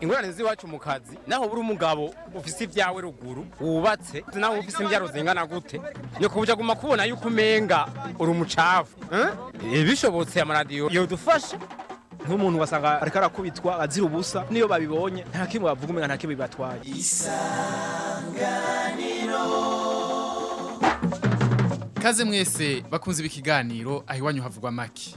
ingorane z'iwacu mu kazi naho buri umugabo ufise ibyawe ruguru wubatse naho ufise imbyaro zingana gute ni kubuja guma kubona yuko umenga uri umucafu eh? bishobotse amaradiyo yodufasha nk'umuntu wasanga ariko arakubitwa azira ubusa niyo babibonye nta kimwe bavuga umenga nta kimwe bibatwaye Kaze mwese bakunze ibi kiganiro aho iwanyu havugwa maki.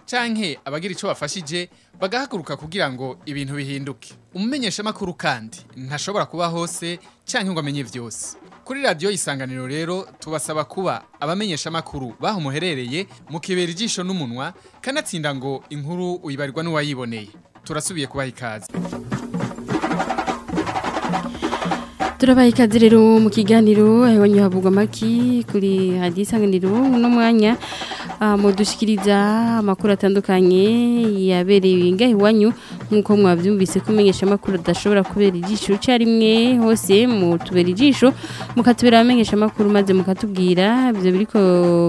canke abagira ico bafashije bagahaguruka kugira ngo ibintu bihinduke. Umumenyesha makuru kandi ntashobora kuba hose canke ngo amenye vyose kuri radio isanganiro rero tubasaba kuba abamenyesha makuru baho muherereye mukibera ijisho n'umunwa kanatsinda ngo inkuru uyibarirwa n'uwayiboneye. Turasubiye kubaha ikaze. Turabaye ikaze rero mu kiganiro iwanyu havugwa amaki kuri hadiyo isanganiro. Uno mwanya ah, mudushikiriza amakuru atandukanye yabereye ngaho iwanyu nk'uko mwabyumvise ko umenyesha amakuru adashobora kubera ijisho rimwe hose mutubera ijisho mukatubera abamenyesha amakuru maze mukatubwira. Ibyo biriko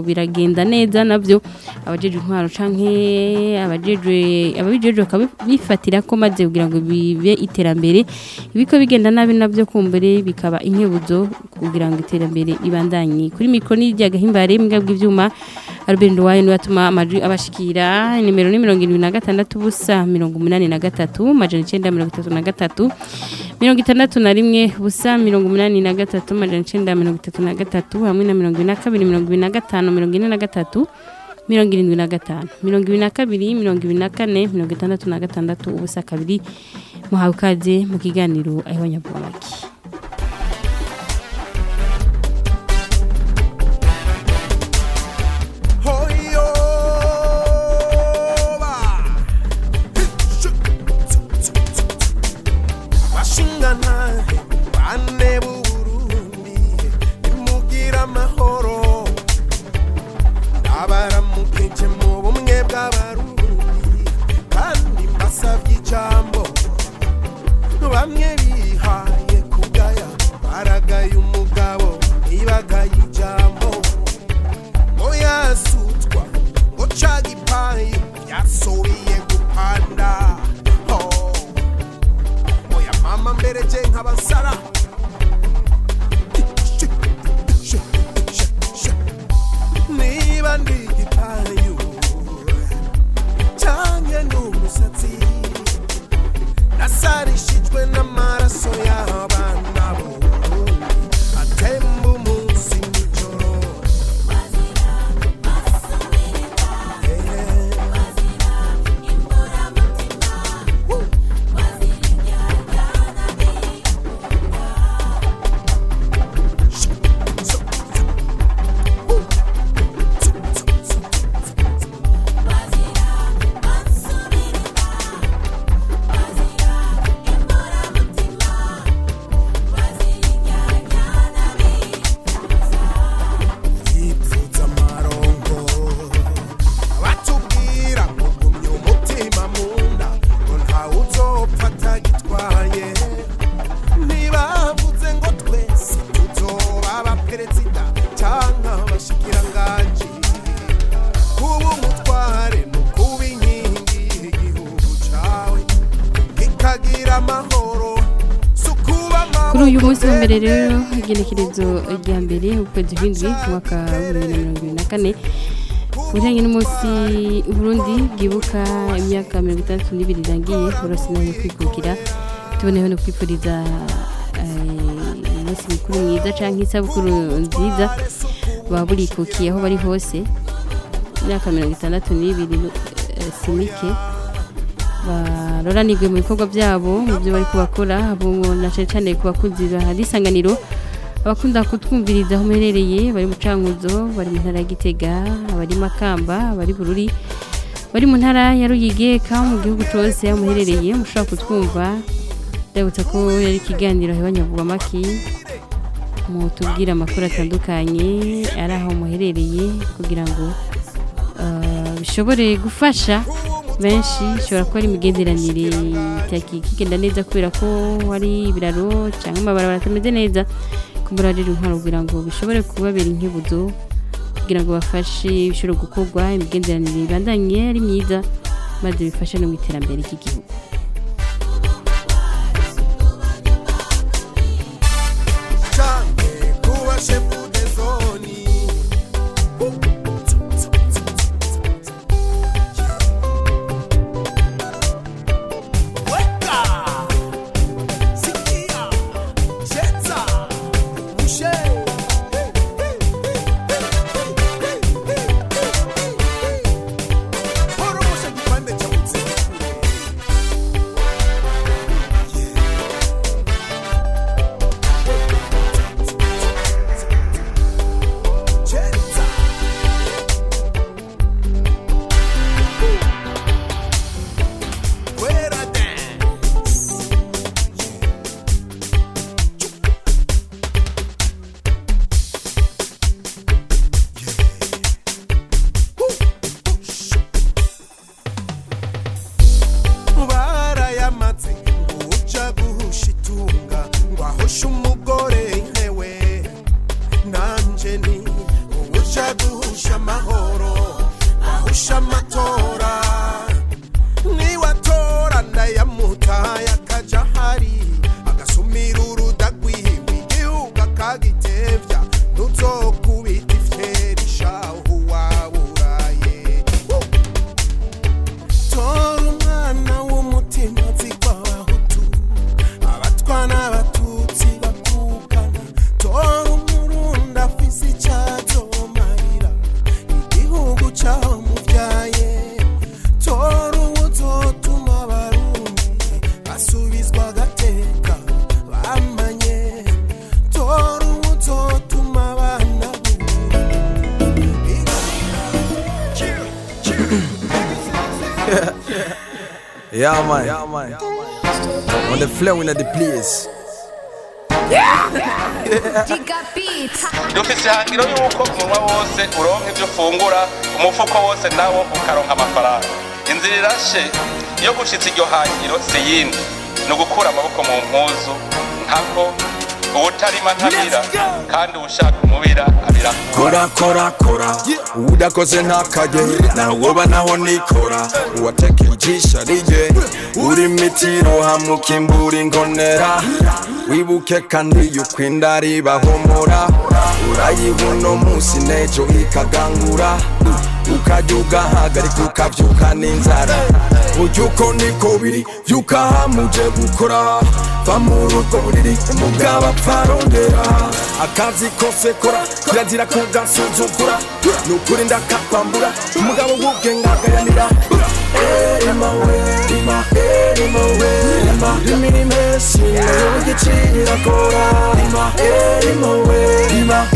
biragenda neza na byo. Abajejwe intwaro canke abajejwe ababijejwe bakabifatira ko maze kugira ngo bibe iterambere. Ibiko bigenda nabi na byo kumbere bikaba inkebuzo kugira ngo iterambere ribandanye. Kuri mikoro n'irya gahimbare mbwa bw'ivyuma Albert Ndwaye ni we atuma amajwi abashikira. Nimero ni 76 busa 83 majana 933 61 busa 83 majana 933 hamwe na 22 25 43 mirongo irindwi na gatanu. Mirongo ibiri na kabiri mirongo ibiri na kane mirongo itandatu na gatandatu ubusa kabiri. Muhawe ikaze mu kiganiro aho abanyabwomaki nk'abasara niba ndi igipayu canke ndi umusatsi nasarishijwe n'amaraso y'abana kw'indwi umwaka wa bibiri na mirongo ibiri na kane bijyanye n'umunsi Burundi bwibuka imyaka mirongo itandatu n'ibiri irangiye urose na yo kwikukira. Tuboneyeho no kwifuriza eh, umunsi mukuru mwiza cyangwa isabukuru nziza baba burikukiye aho bari hose. Imyaka mirongo itandatu n'ibiri eh, simike baroranirwe mu bikorwa byabo mu byo bari kubakora. Na cyane cyane ku bakunzi ba isanganiro abakunda kutwumviriza aho muherereye bari mu cankuzo bari mu ntara ya gitega abari makamba abari bururi bari mu ntara ya ruyigi ka mu gihugu cyose aho muherereye mushobora kutwumva. Ndabutsa ko yari ikiganiro heba nyavugwa maki mutubwire amakuru atandukanye ari aho muherereye kugira ngo eh, bishobore gufasha benshi ishobora kuba ari imigenderanire kigenda neza kubera ko hari ibiraro cyangwa amabarabara atameze neza. Kumbura rero kugira ngo bishobore kubabera inkibuzo kugira ngo bafashe bishobore gukorwa imigenderanire ibandanye ari myiza maze bifashe no mu iterambere ry'igihugu. On the flow in the place. dufise ihangiro yuko umunwa wose uronka ibyo ufungura umufuko wose nawo ukaronka amafaranga inzira irashe iyo gushitsa iryo hangiro si yindi ni ugukura amaboko mu mpuzu nkako uwutarima ntabira kandi uwushaka umubira abira. Kora kora kora. Udakoze ntakajye nawoba naho nikora. Uwateka ijisho riye uri mitiro hamukimbura ingonera. Wibuke kandi yuko inda ribahomora urayiha uno munsi n'ejo ikagangura. Ukajya ugahagarika ukabyuka n'inzara. Ujya uko niko biri byuka hamuje gukora. Va muri ubwo buriri umugabo apfa arondera akazi kose kora kirazira kugasuzugura. Ni ukuri ndakakwambura umugabo 마 이마 왜 이마 이미니 메신 너에게 지리라 꼬라 이마 이마 왜 이마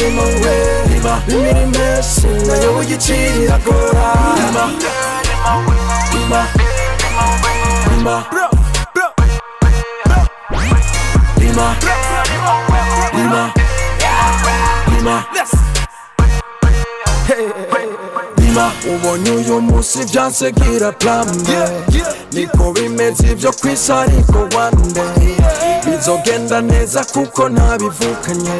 이마 왜 이마 이미니 메신 너에게 지리라 꼬라 이마 이마 이마 이마 이마 이마 Let's Hey, hey, hey. Rima ubonye uyu munsi byansegira plambe niko bimeze ibyo ku isi ariko wande bizogenda neza kuko ntabivukanye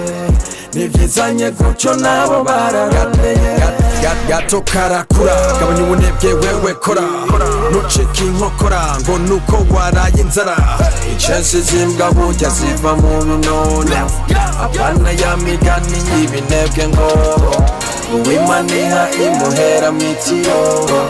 nibyizanye gutyo nabo bararateye gato karakura. Gabanya ubunebwe wewe kora. Ntucike inkokora ngo nuko waraye inzara. Icensi zimbwa burya ziva mu binono apana ya migani y'ibinebwe ngo uwimaninya imuhera mwitiyoro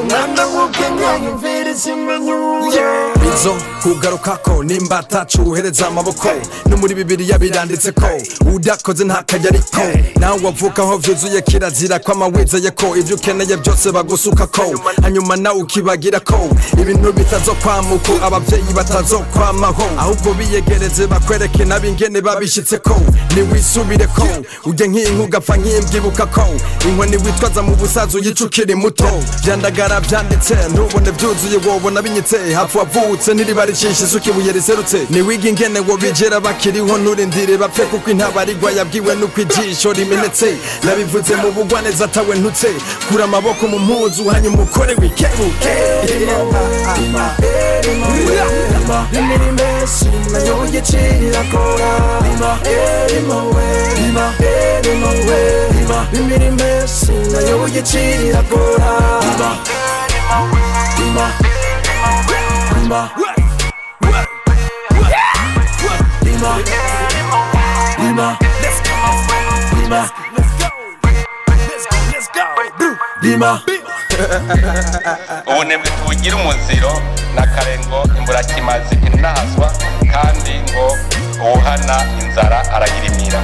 umwanda w'ubwenge yumvira isimbanyuye impanuro bizo kugarukako nimba atacuhereza amaboko. No muri bibiliya biranditse ko udakoze ntakajya ariko nawe wavukaho vyuzuye kirazira ko amawizeye ko ibyo ukeneye byose bagusuka ko. Hanyuma nawe ukibagira ko ibintu bitazokwamuko abavyeyi batazokwamaho. Ahubwo biyegereze bakwereke nabingene babishitse ko. Niwisubire ko ujye nk'inka ugapfa nk'imbyibuka ko. Inkoni witwaza mu busaza uyica ukiri muto. Vyandagara vyanditse ntubone vyuzuye wobona binyitse hafu wavutse riserutse ntiribaricisha isuka ibuye riserutse niwiga ingene ngo bigera bakiriho nturindire bapfe kuko intabarigwa yabwiwe nuko ijisho rimenetse nabivuze mu bugwaneza atawe ntutse kura amaboko mu mpuzu hanyuma ukore wikebuke imirimo yose na yo yicirira kora imirimo 리마 리마 리마 리마 리마 ubunebwe tubugira umuziro n'akarengo imbura kimaze intahazwa kandi ngo uwuhana inzara arayirimira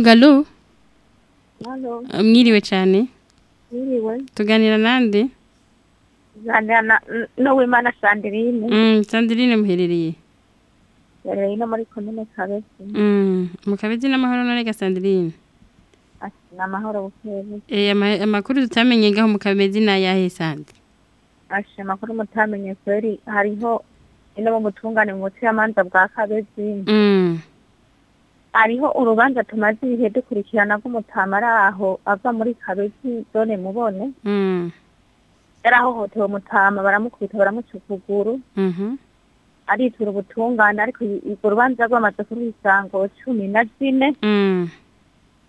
galo mwiriwe cyane mwiriwe tuganira nande tuganira mm, na wimana sandirine sandirine muherereye muherereye no muri komine kabezi mu kabezi n'amahoro narega sandirine ni amahoro bukeya amakuru tutamenye ngaho mu na ni ayahe sandi. Ashe makuru mutamenye kweri hariho ino mu butungane mu butiramanza bwa kabezi mm. Hariho urubanza tumaze ibihe dukurikirana rw'umutama ari aho ava muri Kabezi zone mubone. mm Yarahohotewe umutama baramukubita baramuca ukuguru. mhm Aritura ubutungane ariko urwo rubanza rwamaze kuri isango cumi na zine. mm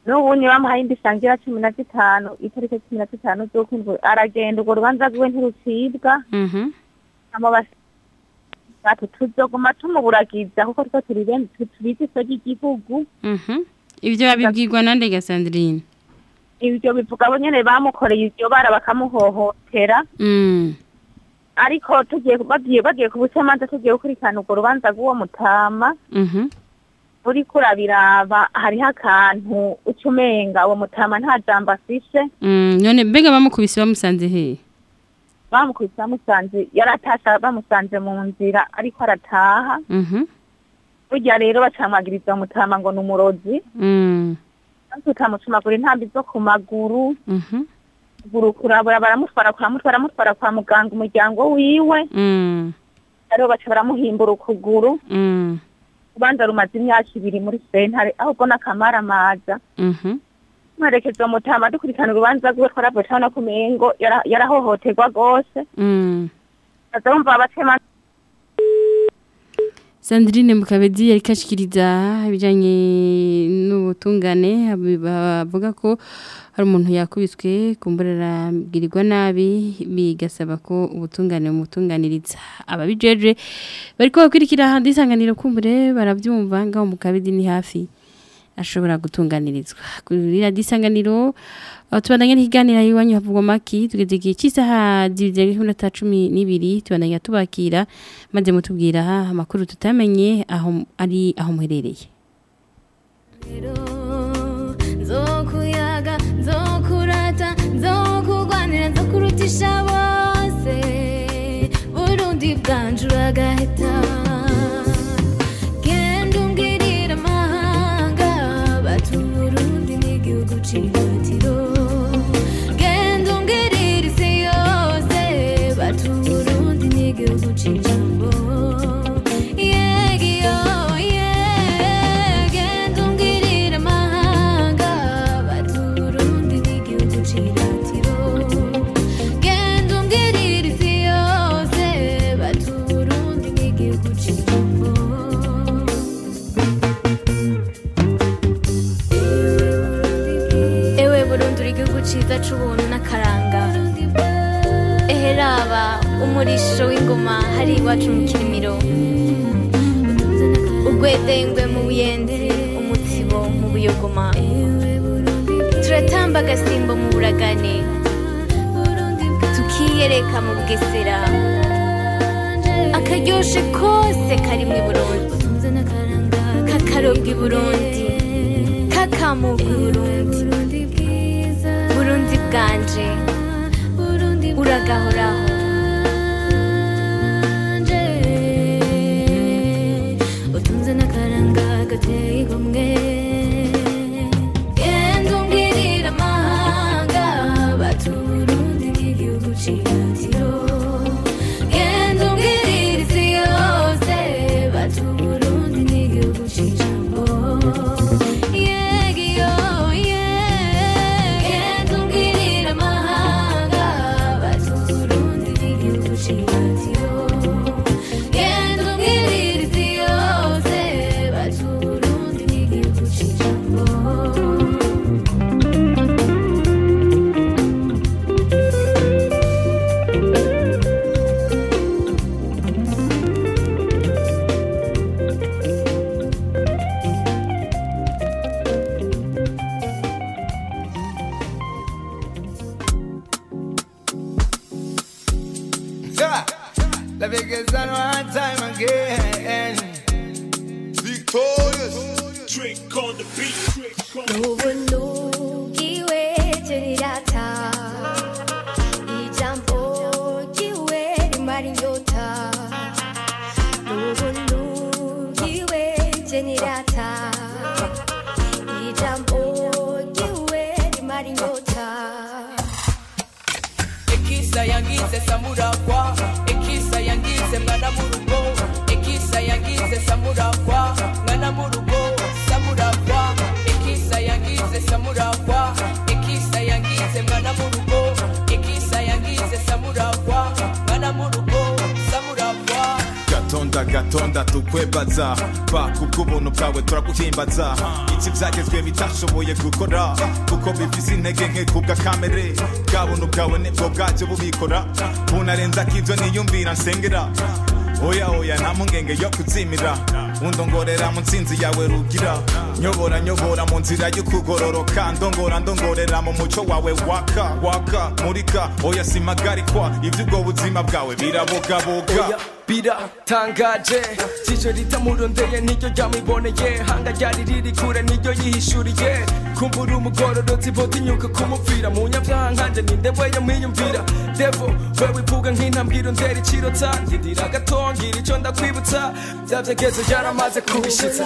n'ubundi bamuhaye indi sangira cumi na zitanu itariki cumi na zitanu z'ukwindwi aragenda urwo rubanza rwiwe ntirucibwa mhm bati tuzoguma tumuburagiza kuko two turi benshi tu- tubizi iso ry'igihugu ivyo babibwirwa nande ga Sandrine? Ivyo bivuga abo nyene bamukoreye iryo bara bakamuhohotera. Mm. Ariko tugiye bagiye bagiye ku bucamanza tugiye gukurikirana urwo rubanza rw'uwo mutama. Mhm uriko urabiraba hariho akantu uca umenga uwo mutama nta jambo afishe mm none mbega bamukubise bamusanze he? Bamukubise bamusanze yaratasha bamusanze mu nzira ariko arataha. Mhm. Burya rero bacamwagiriza umutama ngo ni umurozi. Mm. Tutamucumagura intambi zo ku maguru. Mhm. Kurabura baramutwara kuramutwara baramutwara kwa muganga umuryango wiwe. Mm. Aribo baca baramuhimbura ukuguru. Mm. Ubanza rumaze imyaka ibiri muri sentare aho ubona akamara amaza mhm mwerekeza uwo mutama dukurikirana urubanza rwiwe twaravuye turabona ko umengo yara- yarahohoterwa rwose. Mm. Aza bumva abacamanza Sandrine Mukabedi yari kashikiriza ibijanye n'ubutungane bavuga ko hari umuntu yakubiswe kumburira bwirirwa nabi bigasaba ko ubutungane umutunganiriza ababijeje bariko bakwirikira handi isanganiro kumbure baravyumva ngaho mu kabidi ni hafi. Ashobora gutunganirizwa kuri radiyo isanganiro tubandanya n'ikiganiro iwanyu havugwa maki tugeze igihe cy'isaha zibiri n'iminota cumi n'ibiri tubandanya tubakira maze mutubwira amakuru tutamenye aho ari aho muherereye. Nzokuyaga nzokurata nzokugwanira nzokurutisha bose. Burundi c'ubuntu n'akaranga. Ehe raba umurisho w'ingoma hari iwacu mu kirimiro ugwedengwe mu buyenzi umutsibo mu buyogoma. Turatamba agasimbo mu buragane. Tukiyereka mu bugesera. Akaryoshe kose karimwo i burundi. Kakarobwa i burundi. Kakamuka i burundi. Bwanje uragahoraho Love you gets done one time again. Victorious. On the beat. Trick on the beat. Gatonda tukwebaza. Ba kubw'ubuntu bwawe turaguhimbaza iki byagezwe bitashoboye gukora. Kuko bifise intege nke kubwa kamere bwa buntu bwawe nibwo bwacyo bubikora. Bunarenza k'ibyo niyumvira nsengera. Oya oya nta mpungenge yo kuzimira. Undongorera mu nsinzi yawe rugira nyobora nyobora mu nzira y'ukugororoka. Ndongora ndongorera mu muco wawe waka waka murika. Oya simagarikwa iby'ubwo buzima bwawe birabogaboga biratangaje. Jisho ritamurondeye niryo ryamwiboneye. Hanga ryari riri kure niryo yihishuriye. Kumbura umugororotsi botinyuka kumupfira. Mu nyabyaha nkanje ninde we yamwiyumvira? Devo wewe ivuga nk'intambwiro ndera icirotsa ndindira gatongira ico ndakwibutsa. Vyavyegezo yaramaze kubishitsa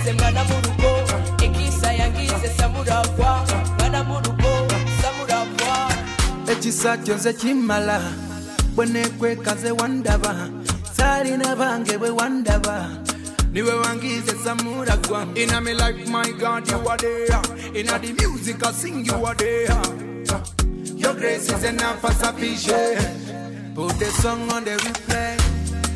yangize mwana mu rugo. Ekisa yangize samuragwa mwana mu rugo samuragwa ekisa kyonse kimala bwenekwekaze wandaba. Salina bange bwe wandaba niwe wangize samuragwa ina me like my god you are there. Ina the music i sing you are there. Your grace is enough for sufficient put the song on the replay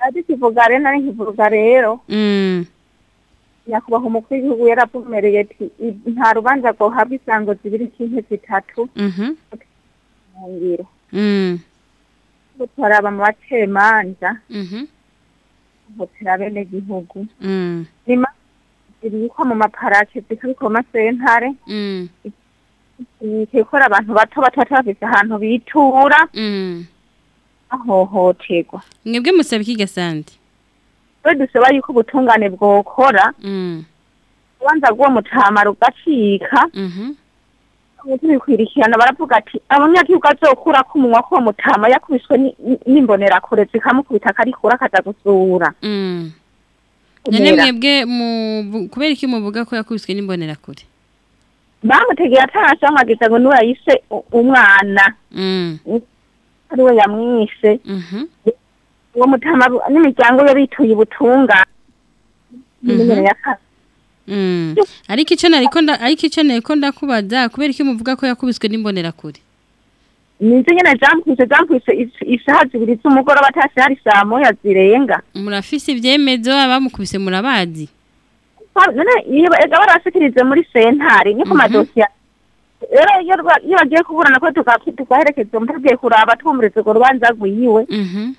ati kivuga rero nari nkivuga rero. Mm. Nyakubahwa umukuru w'igihugu yaravumereye ati "I- nta rubanza ngo habwe isango zibiri cy'inke zitatu. Mhm mu ngiro mm turaba mu bacamanza mhm ngo turabene gihugu mm. Nima zibikwa mu maparake zikabikwa mu masentare. Mm. Zikikora abantu bato bato bafise ahantu bitura. Mm. Ahohoterwa mwebwe musaba iki gasandi we dusaba yuko ubutungane bwokora. Mm. Ubanza bw'uwo mutama rugacika. Mhm tubikwirikirana baravuga ati abanyagihugu azokura ko umunwa k'uwo mutama yakubiswe ni- ni- n'imbonerakure zikamukubita akarikura akaza gusura. Mm. None mwebwe kubera iki muvuga ko yakubiswe n'imbonerakure bamutegeye atarasha bamwagiza ngo ni we yayise u- umwana. Mm. Ari we yamwishe mhm. Uwo mutama n'imiryango yo bituye ubutunga n'imenyero ya kabiri mm. Ariko icyo nda ariko icyo nariko ndakubaza kubera iki muvuga ko yakubiswe n'imbonerakure ninzi nyene jampwise jampwise is- isaha zibiri z'umugoroba atasi hari saa moya zirenga. Murafise ivyemezo abamukubise murabazi. None iyo ega barasikirize muri sentare ni ku madosiye rero iyo iyo bagiye kuburana ko umuntu agiye kuraba twumviriza urwo rubanza rwiwe. Mhm.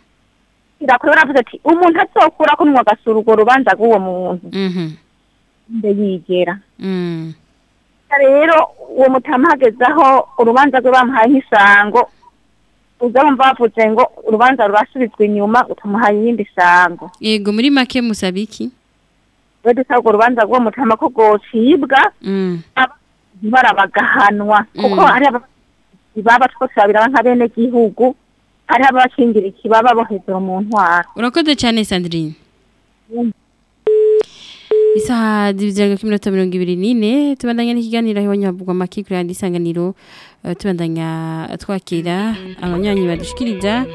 Irakure baravuze ati umuntu azokura ko numwe agasura urwo rubanza rw'uwo muntu. Mhm. Mbe yigera. Mm. Rero uwo mutama hageze aho urubanza rwe bamuhaye nk'isango uza bumva bavuze ngo urubanza rurasubizwa inyuma tumuhaye iyindi sango. Yego muri make musaba iki? We dusaba urwo rubanza rw'uwo mutama ko rwocibwa. Mm bara bagahanwa kuko Mm. hari ibaba twose babiraba nka bene gihugu hari ababakingira ikibaba bo hejuru mu ntwara urakoze cyane Sandrine. Isaha zibiziraga ku minota mirongo ibiri n'ine tubandanya n'ikiganiro aho iwanyu havugwa amaki kuri radiyo isanganiro eh, tubandanya twakira abanywanyi badushikiriza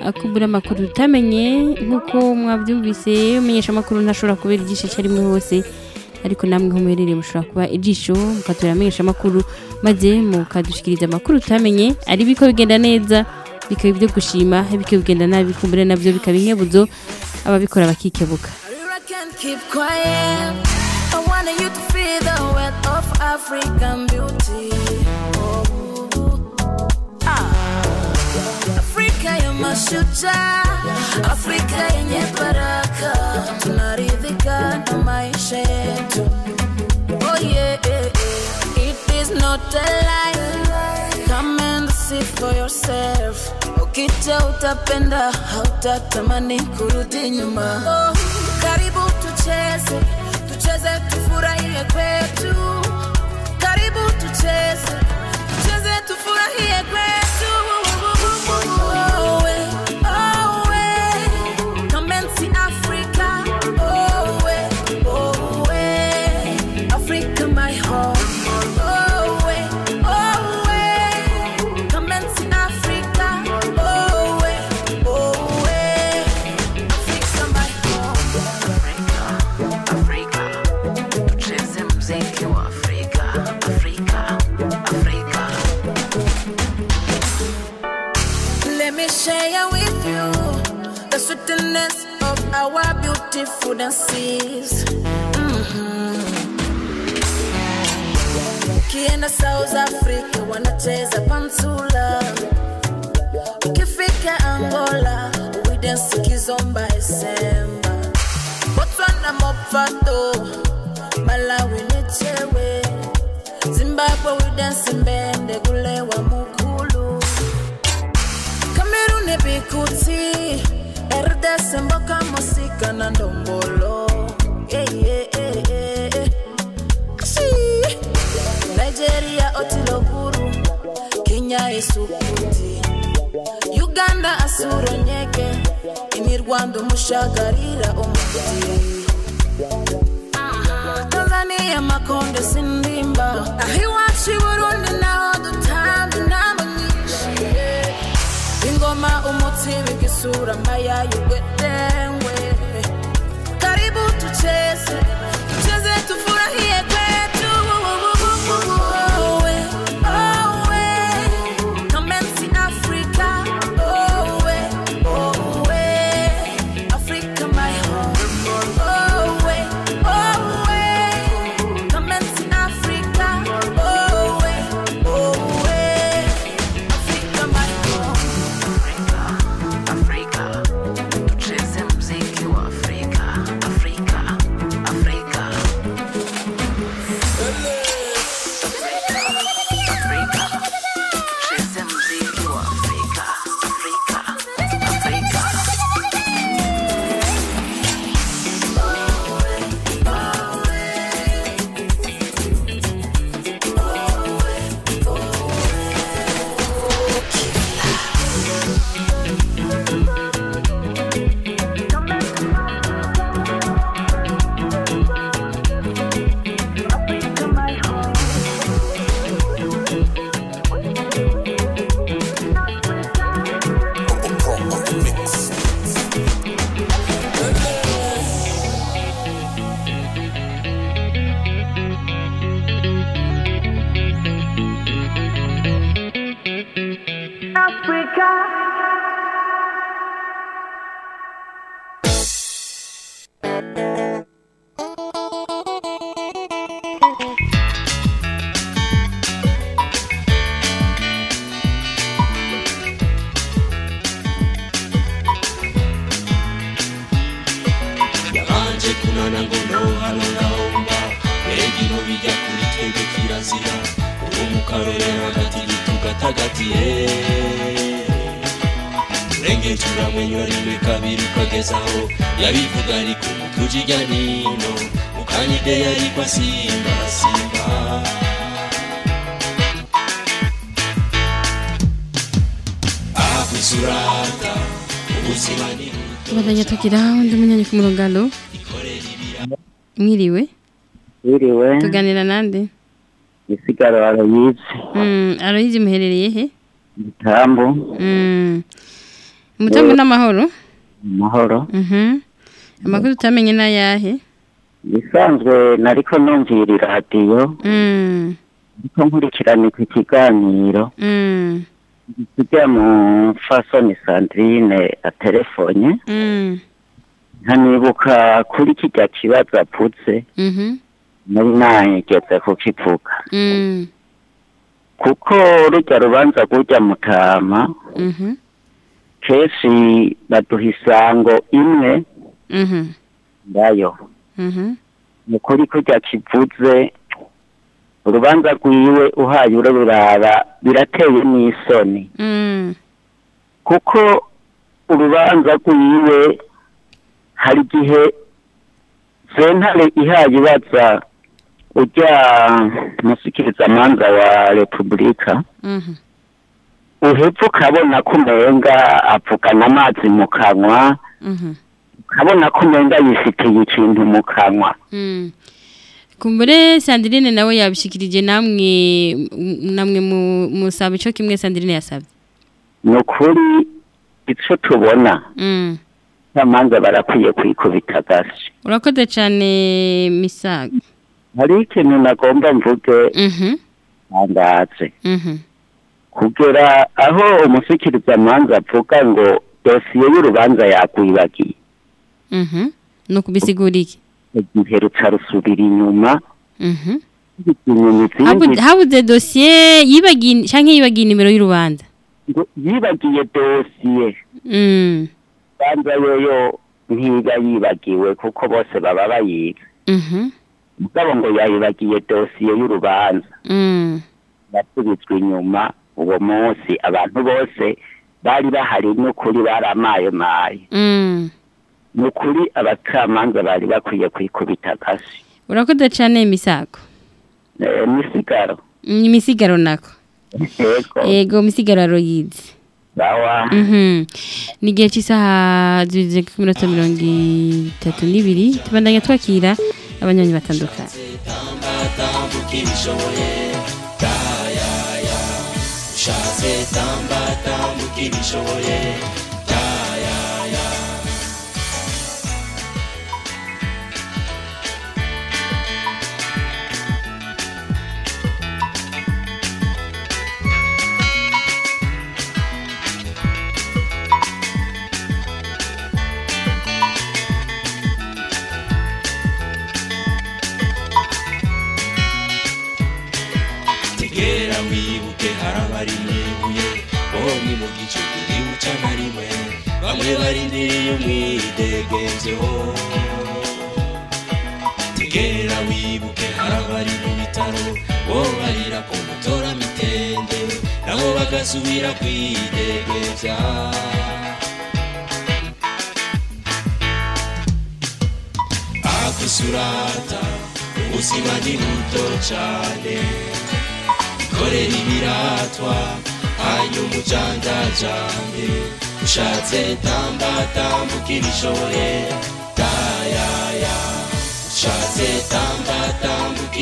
akubura amakuru tutamenye nk'uko mwabyumvise umenyesha amakuru ntashobora kubera igice icyo arimwe hose. Ariko namwe aho muherereye mushobora kuba ijisho mukatubera amenyesha amakuru maze mukadushikiriza amakuru tutamenye ari biko bigenda neza bikaba ibyo gushima bikaba bigenda nabi kumbura na byo bikaba inkebuzo ababikora bakikebuka. Afrika ya yenye baraka, tunaridhika na maisha yetu. Is not a. Come and see for yourself. Ukija utapenda, hautatamani kurudi nyuma. Oh, karibu tucheze, tucheze tufurahie kwetu. Karibu tucheze, tucheze tufurahie kwetu. she food and seas. Ukienda mm -hmm. South Africa wanacheza pantula, ukifika Angola We dance kizomba esemba, Botswana mopato, Malawi ni chewe, Zimbabwe uidensi mbende gulewa mukulu, Kameruni bikuti Mboka mosika na ndombolo hey, eh, eh, hey, eh, hey, nigeria otilokuru kenya esukuti. Uganda asuro nyeke ini rwanda umushagarira tanzania makonde sindimba. Ahiwacu i na. sura maya yuwe tengwe karibu tucheze tucheze tufu Nande? isigaro arayizi Mm, Aloyizi muherereye he? itambo Mm. Mutambo n'amahoro? amahoro Mhm. Amakuru utamenye n'ayahe? bisanzwe nariko numvira iradiyo Mm. ariko nkurikirana iki kiganiro Mm. kijya mu fasoni sandrine atelefonye Mm. nkanibuka kuri kijya kibazo apfutse Mhm. nari nageze kukivuga Mm. kuko rujya rubanza rujya mutama Mhm. kenshi baduha isango imwe Mhm. ndayo ni kuri kujya kivuze urubanza rwiwe uhaye ururaba birateye n'isoni Mm. kuko urubanza rwiwe hari igihe sentare ihaye ibaza ujya musikirizamanza wa repubulika Mhm. uhepfa ukabona ko umenga avugana amazi mu kanwa Mhm. ukabona ko umenga yifitiye ikintu mu kanwa Mm. Kumbure Sandrine nawe yabishikirije namwe namwe mu musaba ico kimwe Sandrine yasabye. ni ukuri icyo tubona abacamanza barakwiye kwikubita agasi Urakoze cyane Misago. Hari ikintu nagomba mvuge Mhm. ntangaze Mhm. kugera aho umushyikirizamanza avuga ngo dosiye y'urubanza yakwibagiye Mhm. No kubisigura iki? igihe ruca rusubira inyuma Mhm. Habuze dossier yibagiye canke yibagiye nimero y'urubanza. yibagiye dosiye Mm. banza yoyo ntiba yibagiwe kuko bose baba bayiga Mhm. Mugabo ngo yayibagiye dosiye y'urubanza. Mm. yasubitswe inyuma uwo munsi. Abantu bose bari bahari n'ukuri baramaye Mm. ni ukuri abacamanza bari bakwiye kwikubita agasi. Urakoze cyane imisago Eh, misigaro Mm, imisigaro nako. Yego. Ego misigaro aroyizi Mhm. ni igihe cy'isaha zibiri mirongo itatu n'ibiri. Tubandanya twakira abanywanyi batandukanye. ushatse tamba tambuka ibishoboye wibuke harabari mwibuye bomwe mu gice uribuca na rimwe bamwe barindiriye umwidegemvyeho tegera wibuke harabari mu bitaro. Bo barira ko mutora mitende. Nabo bagasubira kwidegemvya akusurata ubuzima ni buto cane ikorera ibiratwa hanyuma ujandajambe ushatse tamba tambuka ibishoboye tayaya ushatse tamba tambuka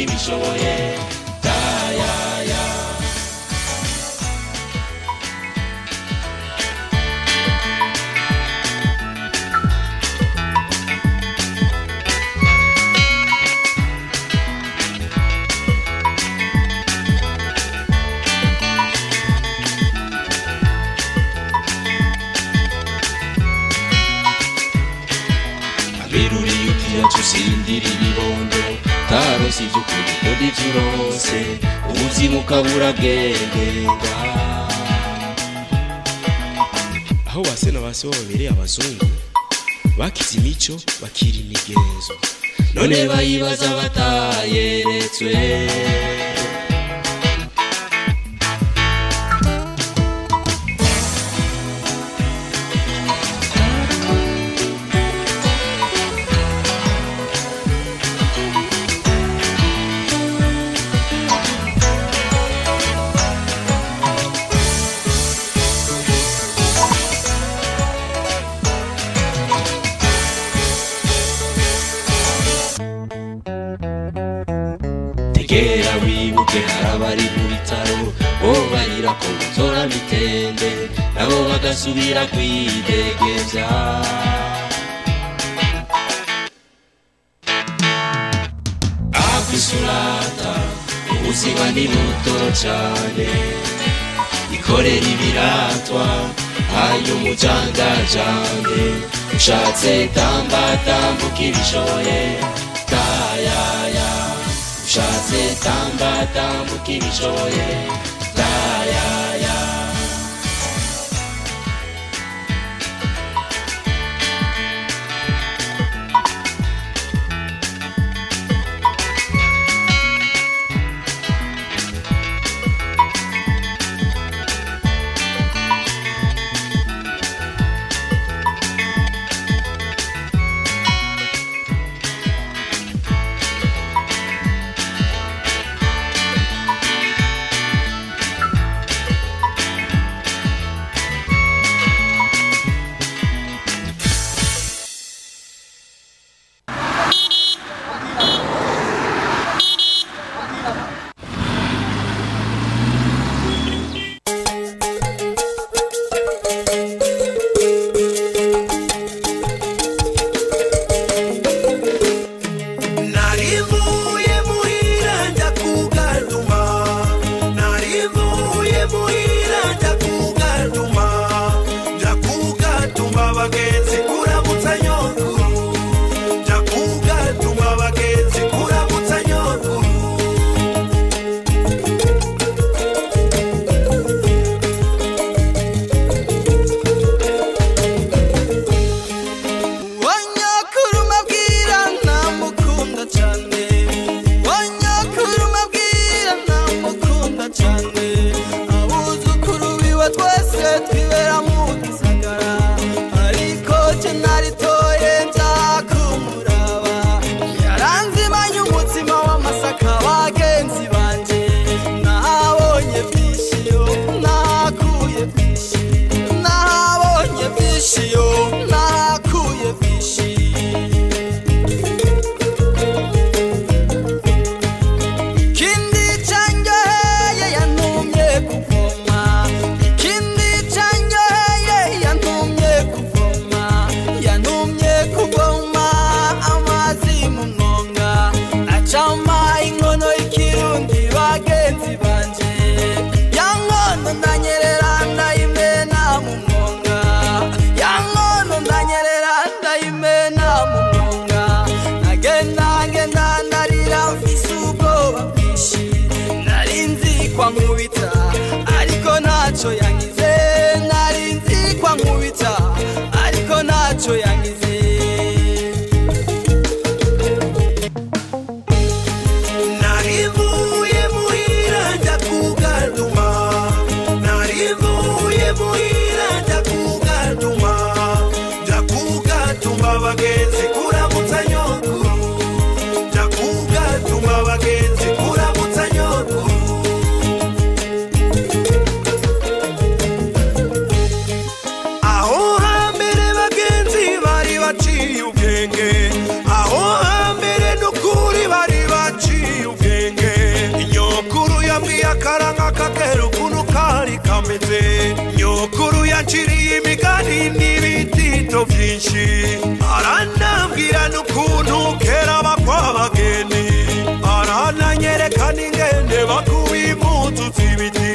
ibyo uronse ubuzima ukabura bwengenga aho base na base babereye abazungu bakize imico bakira imigenzo none bayibaza batayeretswe volta subirà qui te chiesa. Appisurata, musica di molto ciale, ikore ribiratwa, ayo mujanga jane, ushatse tamba tambuka ibishoboye, tayaya, ushatse tamba tambuka ibishoboye, byinshi arandambwira n'ukuntu kera bakwabageni arananyereka n'ingende bakuba impuzu z'ibiti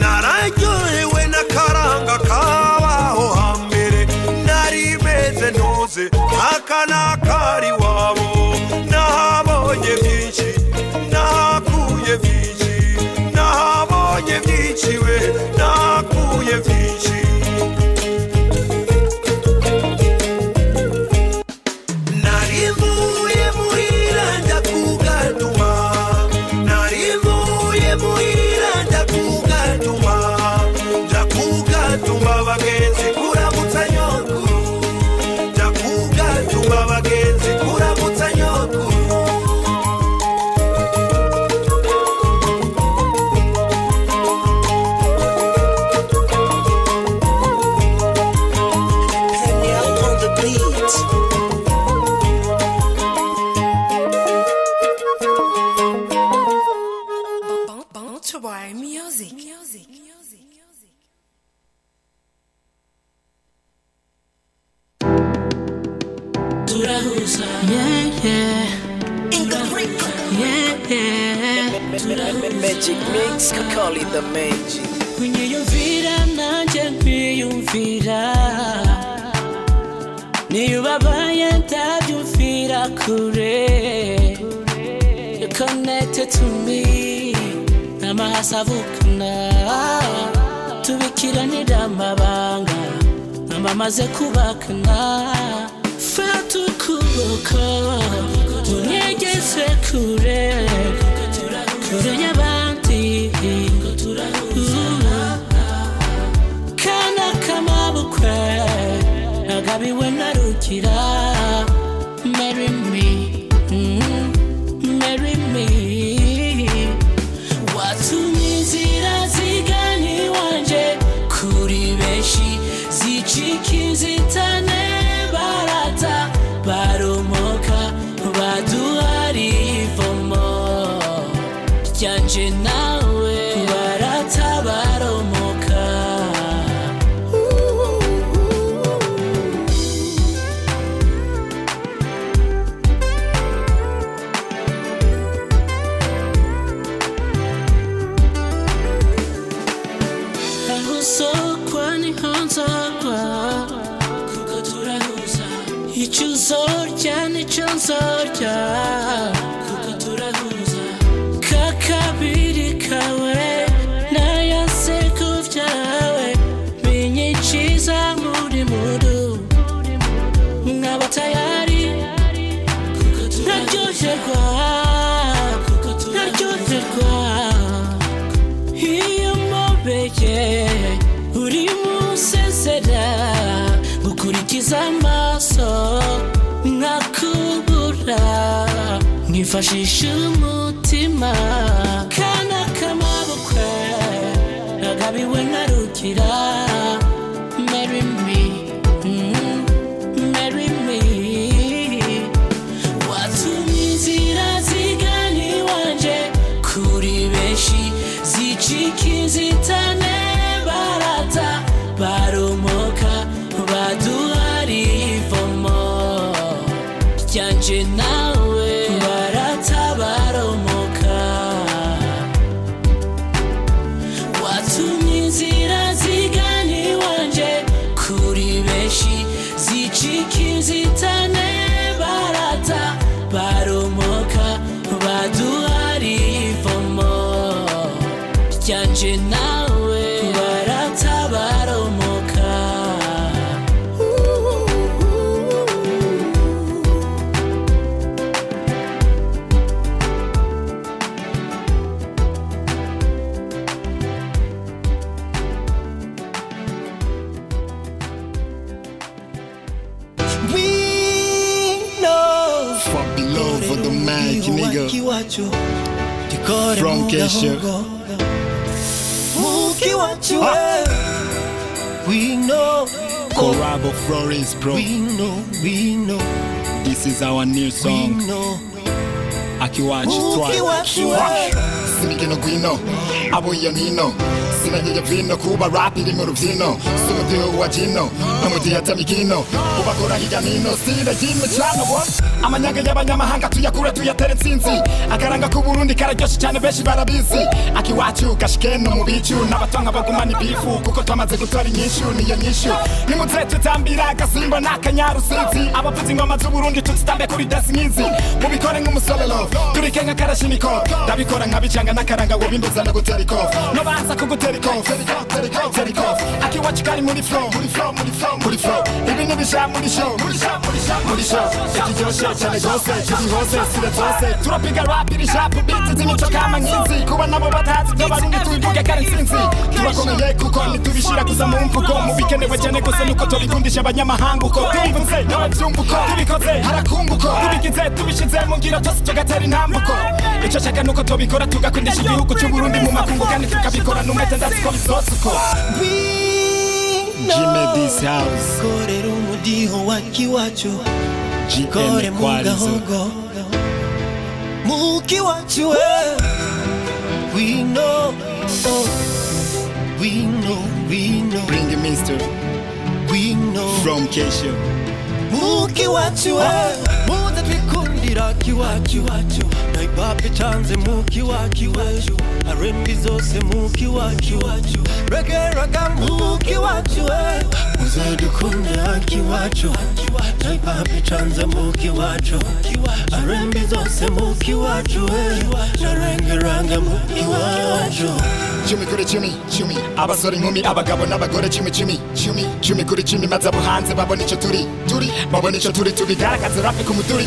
nararyohewe bamaze kubakana fata ukuboko unyegeze kure. Kure y'abandi kana k'amabukwe agabiwe na rugira. chooses. nkakubura umutima. Kana kamabukwe marry me mm-hmm, marry me. kesho chue ah. we know. Florence bro. We know we know. This is our new song. we know. Akiwacu Mukiwacu. sinigeno gwino abo iyo nino sinageye vino kuba rap iri mu rubyino si umudiho wa jino n'umudiho atamikino ubakora hirya nino sire y'imicano amanyaga y'abanyamahanga tuyakure tuyatere intsinzi akaranga k'uburundi kararyoshe cyane benshi barabizi akiwacu gashikeno mu bicu n'abatwanga bagumana ibifu kuko twamaze gutora inyishu niyo nyishu. Nimuze tutambira agasimbo n'akanyarusinzi abavuza ingoma z'uburundi tuzitambe kuri desinkizi mubikore nk'umusololo turike nk'akarashimiko ndabikora nkabicanga n'akaranga ngo binduza no gutera ikofu no banza kugutera ikofu akiwacu kari muri flow. Muri flow muri flow muri show. Muri show ikiryoshe cyane rwose turi hose sire zose turapiga rap iri sharp beats z'imico kama nkinzi. Kuba nabo batazi ibyo barundi tubivuge kari intsinzi turakomeye kuko ntitubishira gusa mu mvugo mu bikenewe cyane gusa nuko tubikundisha abanyamahanga uko tubivuze nawe byumva uko tubikoze harakunguko. Tubigize tubishize mu ngiro twese tugatera intambuko icyo shaka nuko tubikora tugakundisha igihugu cy'uburundi mu makungu kandi tukabikora? n'umwete ndazi ko bizose uko Jimmy this house. korera umudiho wakiwacu jikore mu mukiwacu we we know. Oh, we know we know. Bring a mister. We know. From Kesha mukiwacu we kiraki wacu wacu naibape chanze muki wacu wacu arembi zose muki wacu wacu regeraga muki wacu we uzadukunde haki wacu naibape chanze muki wacu arembi zose muki narengeranga muki cumi kuri cumi cumi abasore inkumi abagabo n'abagore cumi cumi cumi cumi kuri cumi maze abo hanze babona icyo turi turi babona icyo turi tubigaragaze rape ku muduri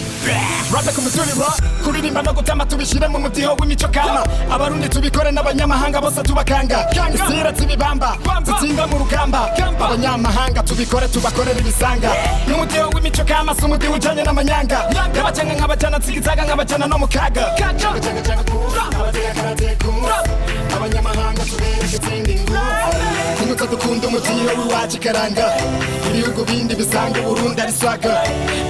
rape ku muduri ro kuririmba no gutama tubishyire mu mutiho w'imico kama abarundi tubikore n'abanyamahanga bose tubakanga isira z'ibibamba zitsinda mu rugamba abanyamahanga tubikore tubakorere ibisanga n'umutiho w'imico kama si umudiho ujyanye n'amanyanga nk'abacanga nk'abajyana nsigizaga nk'abajyana no mu kaga. Abanyamahanga kunyuza dukunda umutiho w'iwacu ikaranga ibihugu bindi bisanga uburundi ari swaga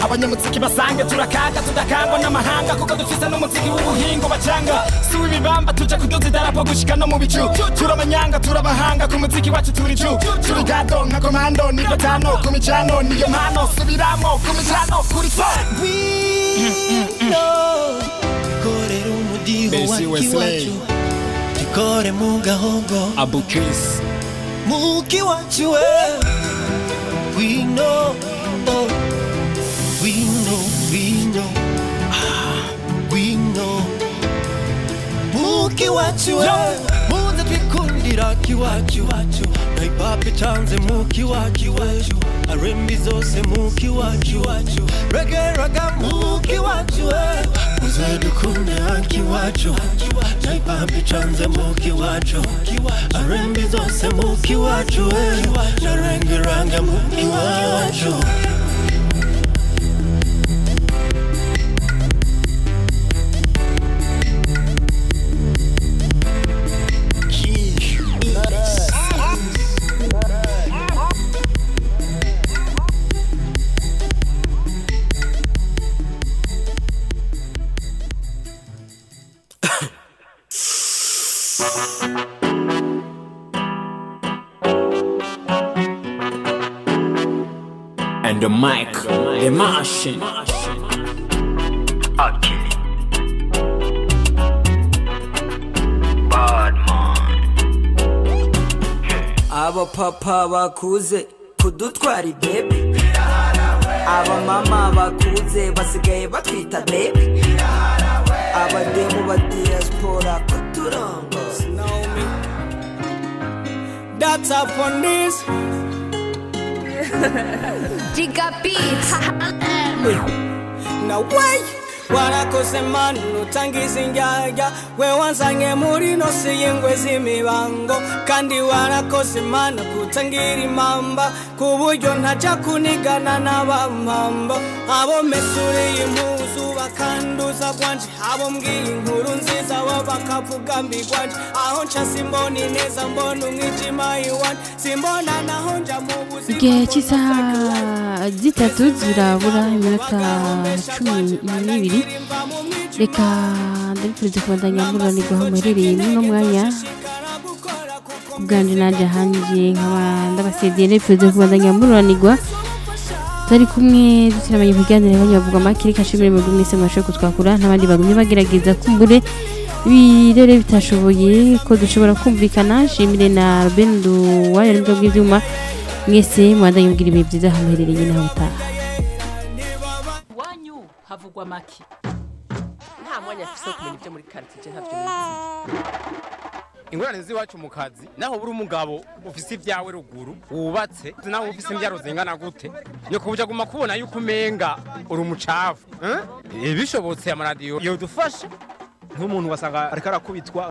abanyamutsiki basange turakaga tudakangwa n'amahanga kuko dufite n'umutsiki w'ubuhingo bacanga si w'ibibamba tuja kuduza idarapo gushika no mu bicu turabanyanga turabahanga ku muziki wacu turi ju turi gado nka komando ni batano ku micano niyo mpano subiramo ku micano kuri fo korera umudiho Wesley. Jikore mu gahogo Abu Chris mukiwacu we. We know oh, we know we know. Ah, we know. Mukiwacu we. Muze twikundira kiwacu wacu haipapi chanze muki wacu wacu arembi zose muki wacu wacu regeraga muki wacu uzadukunde haki wacu naipapi chanze muki wacu arembi zose muki wacu narengeranga muki wacu abapapa bakuze kudutwara ibebe abamama bakuze basigaye batwita bebe abademu ba diaspora kuturongoza That's up on this. Giga Beats. Now wait. warakoze manu utangiza injyajya we wanzanye muri nosi y'ingwe z'imibango kandi warakoze mana kutangira impamba ku buryo ntajya kunigana n'abampamba abo mesuriye impuzu bakanduza bwanje abo mbwiye inkuru nziza bo bakavuga mbi bwanje aho nca simbona ineza mbona umwijima iwanje simbona naho nja mu buzima igihe cy'isaha zitatu zirabura iminota cumi n'ibiri. Reka ndabifuriza kubandanya muranirwa aho muherereye muri uno mwanya. Ubwanje nanjye hanjye nkaba ndabasediye ndabifuriza kubandanya muranirwa turi kumwe dusiramanye kuganira abanya bavuga amakiri kashimire mu mwese mwashoboye kutwakura n'abandi bagumye bagerageza kumbure. Ibirere bitashoboye ko dushobora kumvikana shimire na Ruben Duwaye n'ubwo bw'ibyuma mwese mwandanye mugira ibihe byiza aho muherereye naho utaha iwanyu havugwa make. Nta mwanya afise kumenya ibyo muri karitsiye ntabyo ingorane z'iwacu mu kazi naho buri umugabo ufise ibyawe ruguru wubatse nawe ufise imbyaro zingana gute nyoko buja guma kubona yuko umenga uri umucafu eh? Eh, bishobotse amaradiyo yodufasha nk'umuntu wasanga ariko arakubitwa